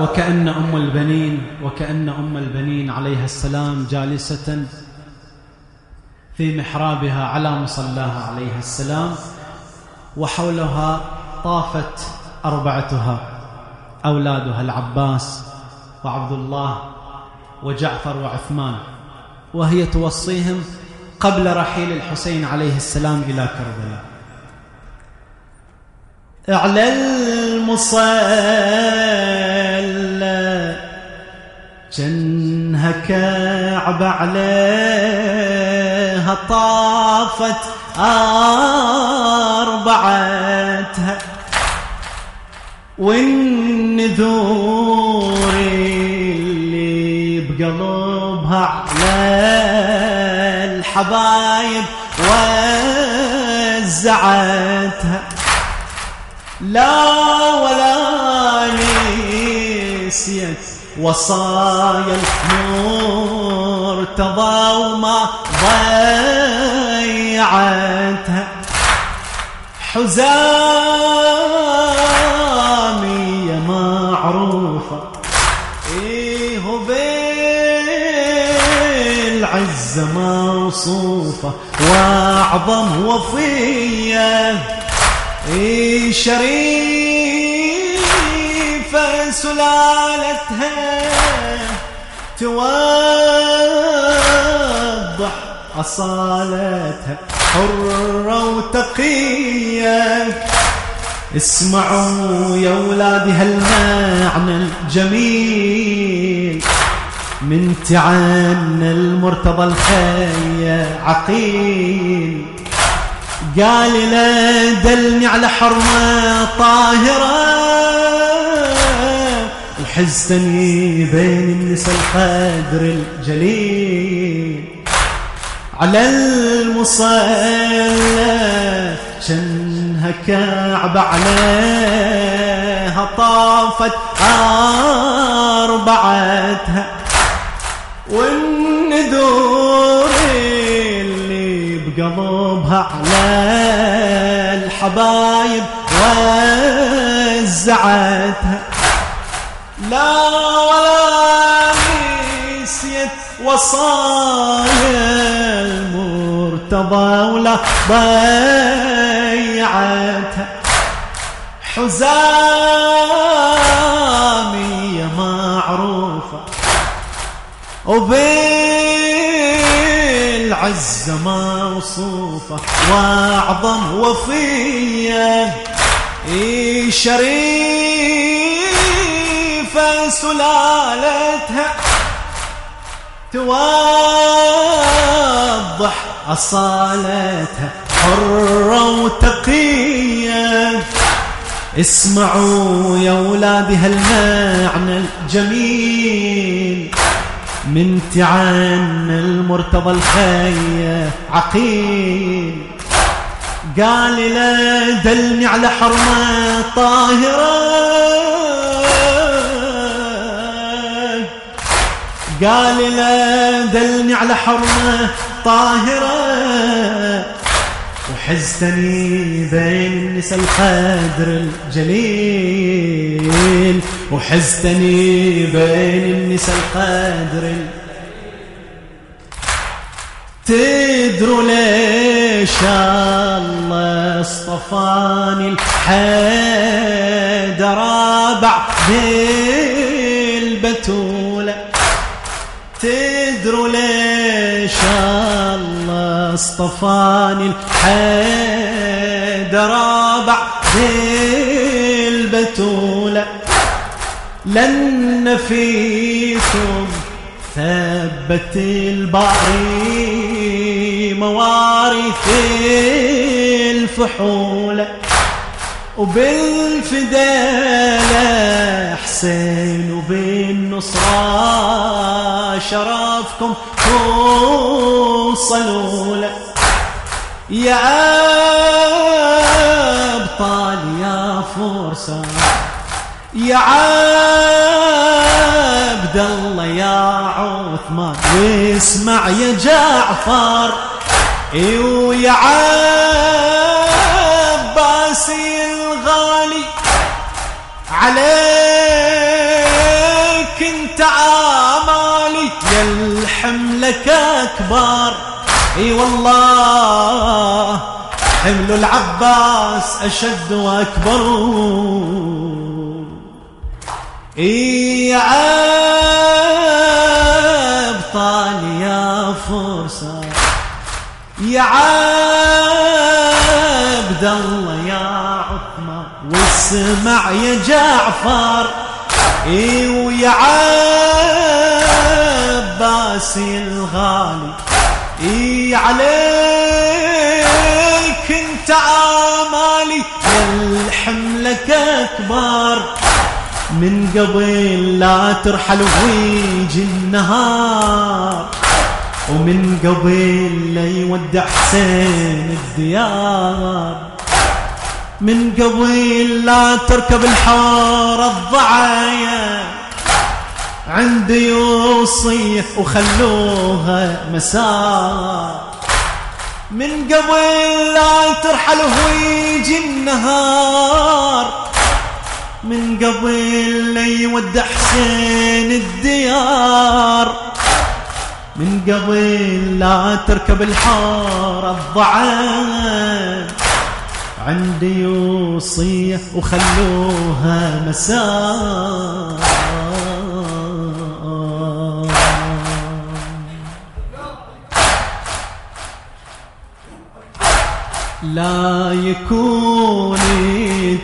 وكأن أم البنين وكأن أم البنين عليها السلام جالسة في محرابها على مصلاها عليها السلام وحولها طافت أربعتها أولادها العباس وعبد الله وجعفر وعثمان وهي توصيهم قبل رحيل الحسين عليه السلام إلى كربلاء. على المصلى. جنها كعب عليها طافت أربعتها. والنذور اللي بقلبها على الحبايب وزعتها. لا ولا نسيت وصايا المرتضى وما ضيعتها. حزامية معروفة. إيه بالعزة موصوفة. وأعظم وفية إيه شريفة سلالتها توضح أصالتها حرة وتقية اسمعوا يا ولادي هالمعنى الجميل. من تعن المرتضى الخية عقيل. قال لا دلني على حرمة طاهرة. وحزتني بين النساء القدر الجليل. على المصلى شنها كعب عليها طافت أربعتها. والندور اللي بقلبها على الحبايب وزعتها. لا ولا نسيت وصايا المرتضى ولا ضيعتها حزامية معروفة. وبالعزة موصوفة وأعظم وفية. شريفة سلالتها توضح أصالتها حرة وتقية. اسمعوا يا ولادي هالمعنى الجميل. من تعن المرتضى الخية عقيل قال لا دلني على حرمة طاهرة. قال لا دلني على حرمة طاهرة. وحزتني بين النساء القدر الجليل. وحزتني بين النساء القدر. تدروا ليش الله اصطفاني الحيدر بعد البتولة تدروا ليش الله اصطفاني الحيدر بعد لن فيكم ثبت الباري موارث الفحولة وبالفدالة حسين وبالنصرة شرفكم توصلوا له. يا أبطال يا فرسان يا عبد الله يا عثمان. واسمع يا جعفر. ويا عباس الغالي عليه كنت آمالي. يا الحملك أكبر إي والله حمل العباس أشد وأكبر. يا أبطال يا فرسان يا عبد الله يا عثمان واسمع يا جعفر. إي ويا عباس الغالي إي عليك انت آمالي يا الحملك أكبر. من قبل لا ترحل ويجي النهار. ومن قبل لا يودع حسين الديار. من قبل لا تركب الحار الضعايا. عندي يوصي وخلوها مسار. من قبل لا ترحل ويجي النهار. من قبل لا يودع حسين الديار. من قبل لا تركب الحار الضعان عندي يوصيه وخلوها مسار. لا يكون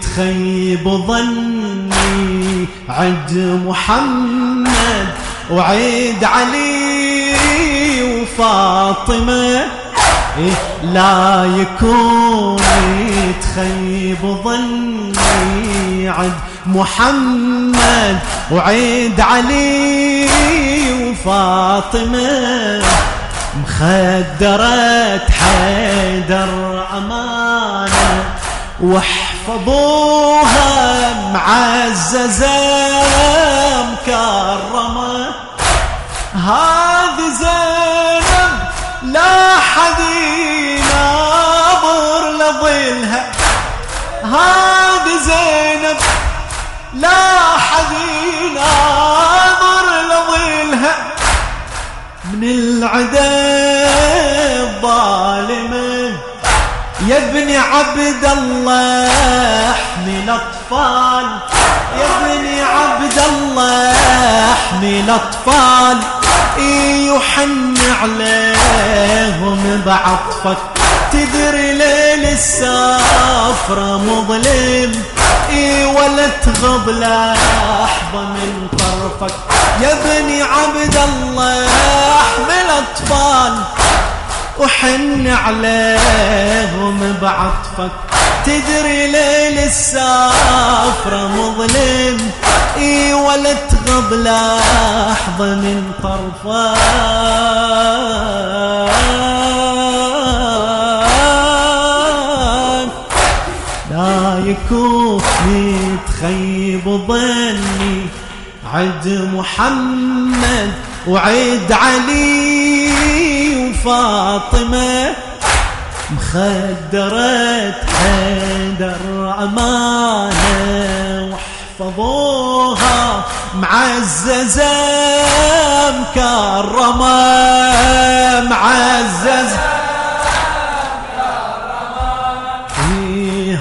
تخيب ظني عد محمد وعيد علي وفاطمة. إيه لا يكون تخيب ظني عد محمد وعيد علي وفاطمة. مخدرة حيدر أمانة واحفظوها معززة مكرمة. هذه زينب لا حد يناظر لظلها. هذه زينب لا حد يناظر لظلها. من العدا الظالمة يا ابن عبد الله احمي الاطفال يا ابن عبد الله احمي الاطفال يحن عليهم بعطفك. تدري ليل السافرة مظلم. إي ولا تغض لحظة من طرفك. يا ابني عبد الله احمل اطفال. وحن عليهم بعطفك. تدري ليل السافرة مظلم. إي ولا تغض لحظة من طرفك لا يكون تخيب ظني عد محمد وعد علي. وفاطمة مخدرة حيدر أمانة واحفظوها معززة مكرمة معززة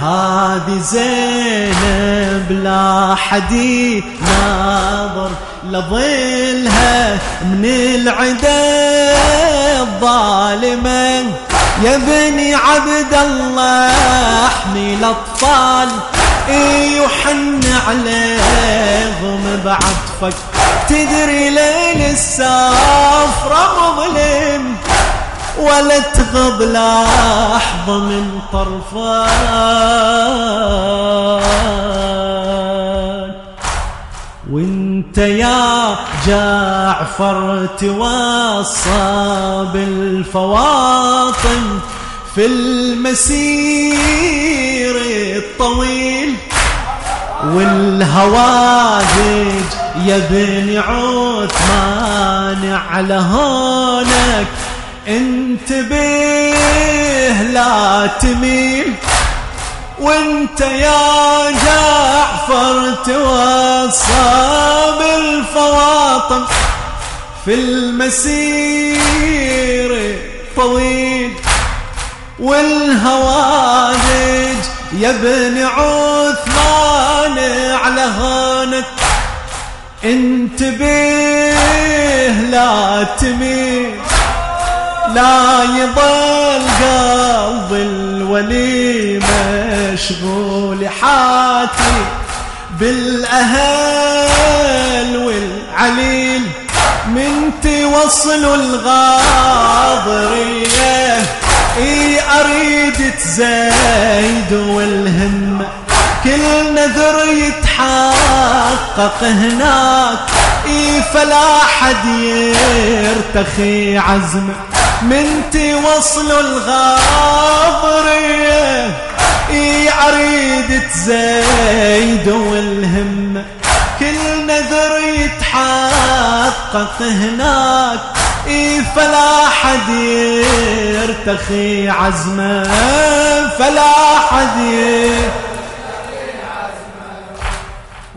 هذه زينب لا حدي ناظر لظلها من العدا الظالمة. يا بني عبد الله احمي الاطفال يحن عليهم بعطفك. تدري ليل السافرة مظلم. ولا تغض لحظة من طرفان وانت يا جعفر توصى بالفواطم في المسير الطويل والهوادج يا بن عثمان على هونك انتبه لا تميل. وانت يا جعفر توصى بالفواطم في المسير طويل والهوادج يا ابن عثمان على هانك انتبه لا تميل. لا يضل قلب الولي مشغول حاتي بالأهل والعليل من توصلوا الغاضرية. إي أريد تزايد والهمه كل نذر يتحقق هناك. إي فلا حد يرتخي عزمه من توصلوا الغاضريه إي اريد تزايد والهمه كل نذر يتحقق هناك فلا حد يرتخي عزمه فلا حد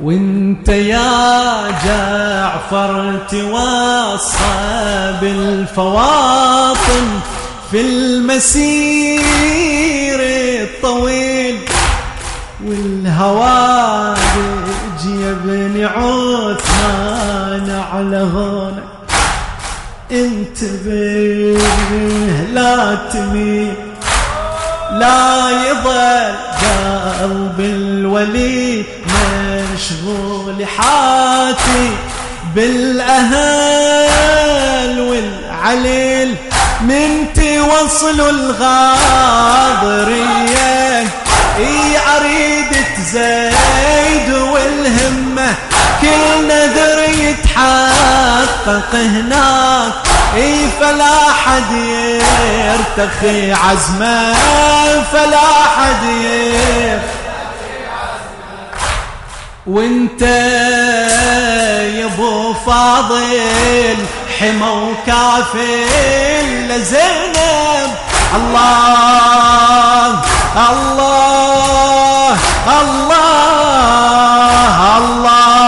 وانت يا جعفر توصى بالفواطم في المسير الطويل والهوادج يا ابن عثمان على هونك انتبه لا تميل لا يضل قلب الولي مشغول حاتي بالأهل والعليل من توصلوا الغاضرية. إي اريد تزايد والهمة كل نذر يتحقق هناك. إي فلا حد يرتخي عزمة فلا حد يرتخي وانت يا ابو فاضل حمى وكافل لزينب الله الله الله الله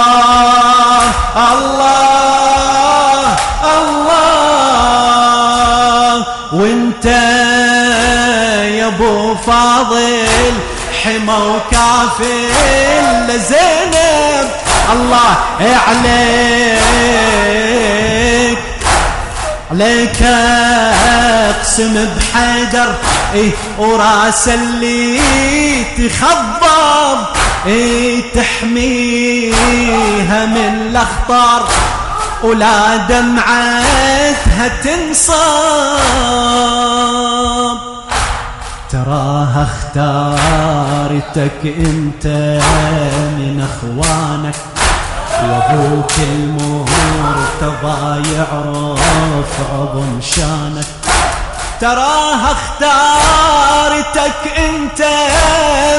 الله الله وانت يا ابو فاضل حمى وكافل لزينب الله عليك. عليك أقسم بحجر. إيه وراس اللي تخضب. إيه تحميها من الاخطار ولا دمعتها تنصاب تراها اختارتك انت من اخوانك وابوك المرتضى يعرف عظم شانك. تراها اختارتك انت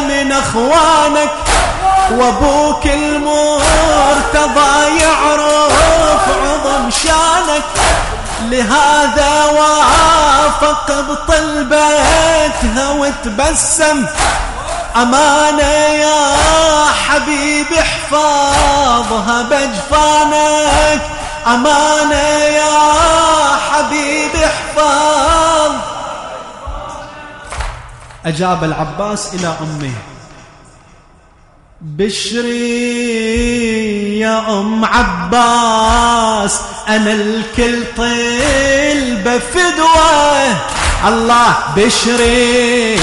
من اخوانك وابوك المرتضى يعرف عظم شانك. لهذا وافق بطلبتها وتبسم. أمانة يا حبيبي احفظها بجفانك أمانة يا حبيبي احفظ أجاب العباس إلى أمه. بشري يا أم عباس أنا الكل طلبة فدوة الله بشري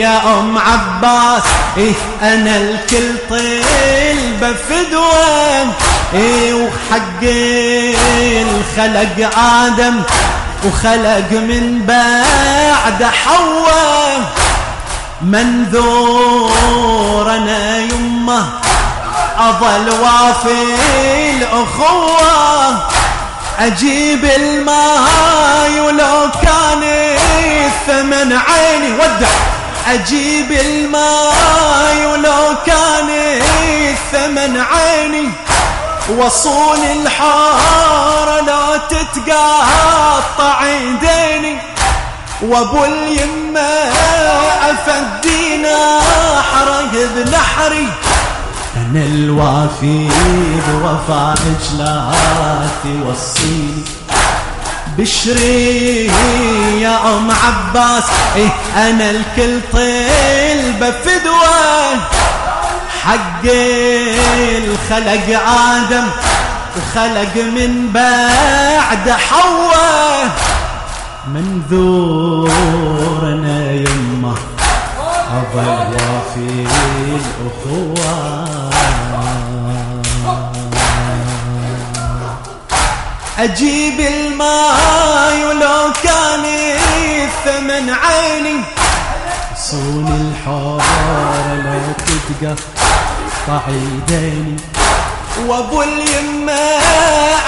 يا أم عباس. إيه أنا الكل طلبة فدوة إيه وحق الخلق آدم وخلق من بعد حواء. منذور أنا يمه أظل وافي الأخوة. أجيب الماي ولو كان الثمن عيني ودع. أجيب الماي ولو كان الثمن عيني. وصول الحارة لا تتقاطع ايديني وأبو اليمة أفدينا حرق بنحري أنا الوافي بوفائك لا توصيني بشري يا أم عباس إيه أنا الكل طلبة فدوة حق الخلق آدم وخلق من بعد حواء. منذورنا يمه أظل وفي الأخوة. أجيب الماي ولو كان الثمن عيني. صون الحار لو تتقى طعيديني وأبو اليمة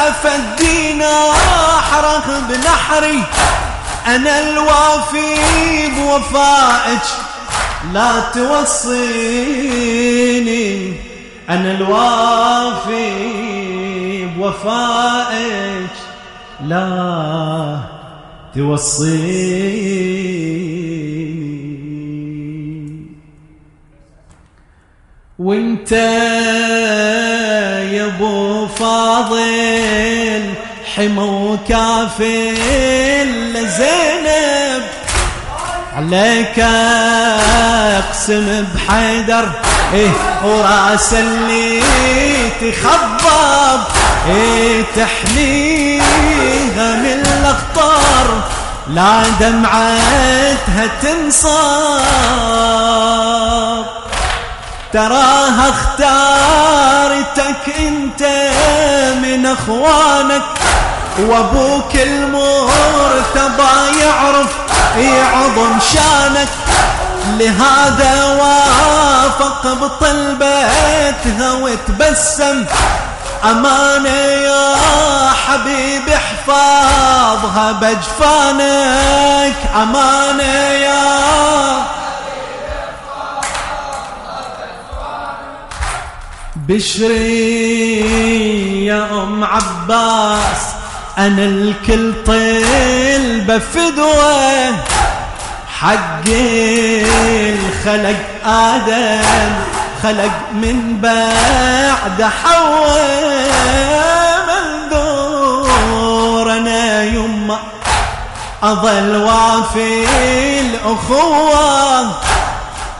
أفدينا احرق بنحري. أنا الوافي بوفائك لا توصيني. أنا الوافي بوفائك لا توصيني وانت يا ابو فاضل حمو وكافل لزينب. عليك اقسم بحيدر إيه وراس اللي تخضب إيه تحميها من الأخطار لا دمعتها تنصاب. تراها اختارتك أنت من أخوانك وأبوك المرتضى يعرف يعظم شانك. لهذا وافق بطلبتها وتبسم. أمانة يا حبيبي احفظها بجفانك. أمانة يا بشري يا أم عباس أنا الكل طلبة فدوة حق الخلق آدم. خلق من بعد حواء أنا يما أظل وافي الأخوة.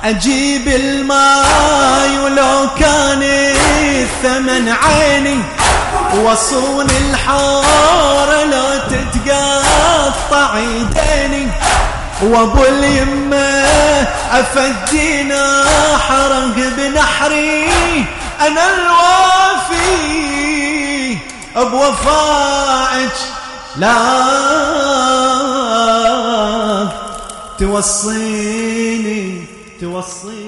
أجيب الماي ولو كان الثمن عيني وصون الحار لا تتقطع. وابو اليمة أفدينا حرق بنحري أنا الوافي بوفائك لا توصيني توصي